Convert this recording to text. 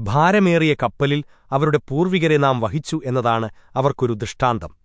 ഭാരമേറിയ കപ്പലിൽ അവരുടെ പൂർവികരെ നാം വഹിച്ചു എന്നതാണ് അവർക്കൊരു ദൃഷ്ടാന്തം.